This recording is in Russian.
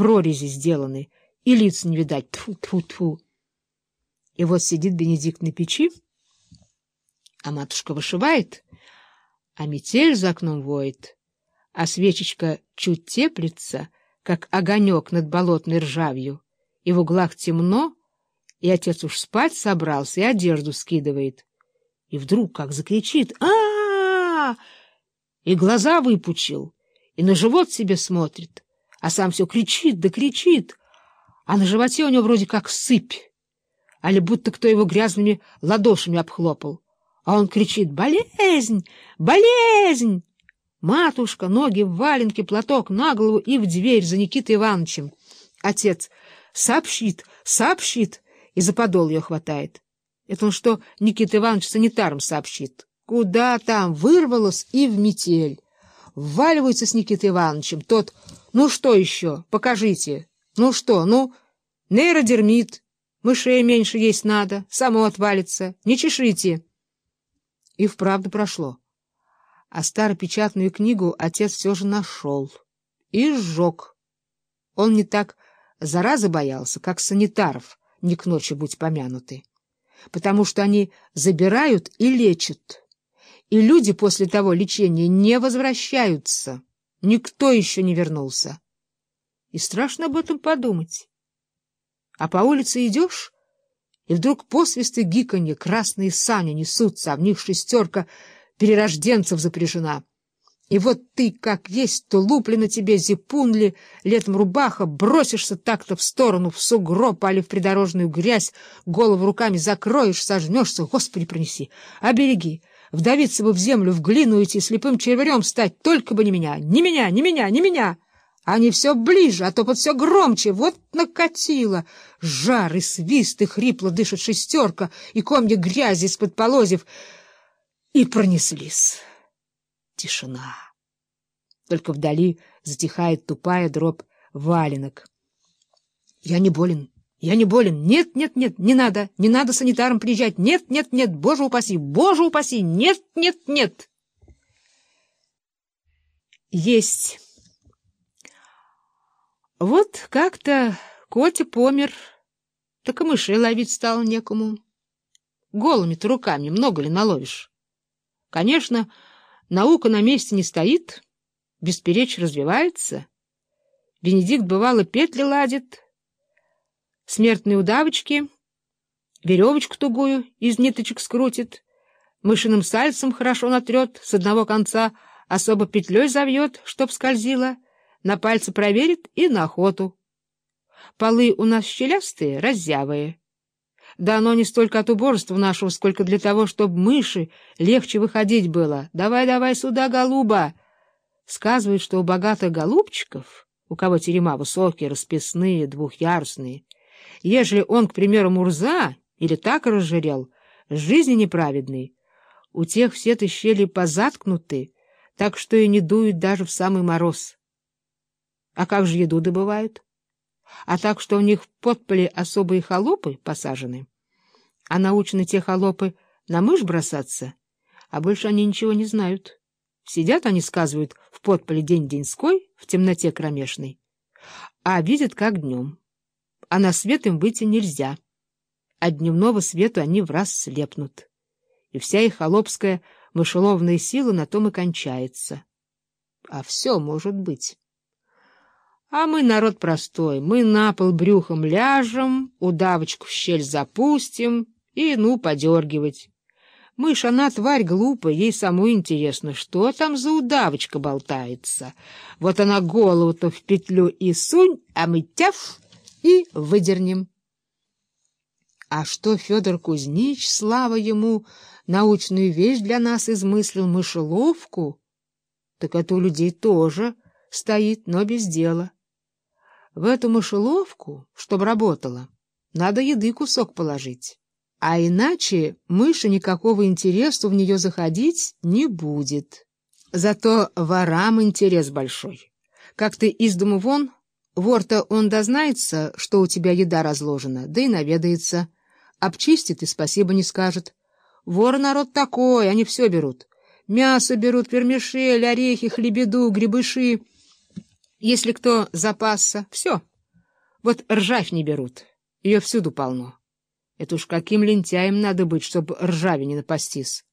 прорези сделаны, и лиц не видать. тьфу тьфу тьфу И вот сидит Бенедикт на печи, а матушка вышивает, а метель за окном воет, а свечечка чуть теплится, как огонек над болотной ржавью, и в углах темно, и отец уж спать собрался и одежду скидывает. И вдруг как закричит а, -а, -а, И глаза выпучил, и на живот себе смотрит, а сам все кричит да кричит, а на животе у него вроде как сыпь, али будто кто его грязными ладошами обхлопал. А он кричит «Болезнь! Болезнь!» Матушка, ноги в валенке, платок на голову и в дверь за Никитой Ивановичем. Отец сообщит, сообщит, и за подол ее хватает. Это он что, Никита Иванович санитаром сообщит? Куда там? Вырвалось и в метель. Вваливается с Никитой Ивановичем. Тот, ну что еще? Покажите. Ну что, ну, нейродермит. Мышей меньше есть надо. Само отвалится. Не чешите. И вправду прошло. А старопечатную книгу отец все же нашел. И сжег. Он не так заразы боялся, как санитаров, не к ночи будь помянуты потому что они забирают и лечат. И люди после того лечения не возвращаются. Никто еще не вернулся. И страшно об этом подумать. А по улице идешь, и вдруг посвисты гиканье, красные сани несутся, а в них шестерка перерожденцев запряжена. И вот ты, как есть, то лупли на тебе зипунли, летом рубаха, бросишься так-то в сторону, в сугроб, али в придорожную грязь, голову руками закроешь, сожмешься, Господи, пронеси, обереги, вдавиться бы в землю, в глину идти, слепым червярем стать, только бы не меня, не меня, не меня, не меня. Они все ближе, а топот все громче, вот накатило. Жар и свист, и хрипло дышит шестерка, и комья грязи из-под полозьев, и пронеслись. Тишина. Только вдали затихает тупая дробь валенок. Я не болен. Я не болен. Нет, нет, нет, не надо. Не надо санитарам приезжать. Нет, нет, нет. Боже упаси. Боже упаси. Нет, нет, нет. Есть. Вот как-то Котя помер, так и мышей ловить стало некому. Голыми-то руками много ли наловишь? Конечно, Наука на месте не стоит, бесперечь развивается. Бенедикт, бывало, петли ладит, смертные удавочки, веревочку тугую из ниточек скрутит, мышиным сальцем хорошо натрет, с одного конца особо петлей завьет, чтоб скользила, на пальцы проверит и на охоту. Полы у нас щелястые, раззявые. Да оно не столько от уборства нашего, сколько для того, чтобы мыши легче выходить было. Давай, давай сюда, голуба! Сказывают, что у богатых голубчиков, у кого терема высокие, расписные, двухъярусные, ежели он, к примеру, мурза или так разжирел, жизни неправедный, у тех все эти щели позаткнуты, так что и не дуют даже в самый мороз. А как же еду добывают? А так, что у них в подполе особые холопы посажены? А научены те холопы на мышь бросаться, а больше они ничего не знают. Сидят они, сказывают, в подполе день-деньской, в темноте кромешной, а видят, как днем. А на свет им выйти нельзя. От дневного свету они в раз слепнут. И вся их холопская мышеловная сила на том и кончается. А все может быть. А мы народ простой, мы на пол брюхом ляжем, удавочку в щель запустим и, ну, подергивать. Мышь, она тварь глупая, ей самой интересно, что там за удавочка болтается. Вот она голову-то в петлю и сунь, а мы тяф и выдернем. А что Федор Кузнич, слава ему, научную вещь для нас измыслил, мышеловку, так это у людей тоже стоит, но без дела. В эту мышеловку, чтобы работала, надо еды кусок положить. А иначе мыши никакого интереса в нее заходить не будет. Зато ворам интерес большой. Как ты из дому вон, вор-то он дознается, что у тебя еда разложена, да и наведается. Обчистит и спасибо не скажет. Вор народ такой, они все берут. Мясо берут, пермешель, орехи, хлебеду, грибыши. Если кто запасся, все. Вот ржавь не берут. Ее всюду полно. Это уж каким лентяем надо быть, чтобы ржави не напастись.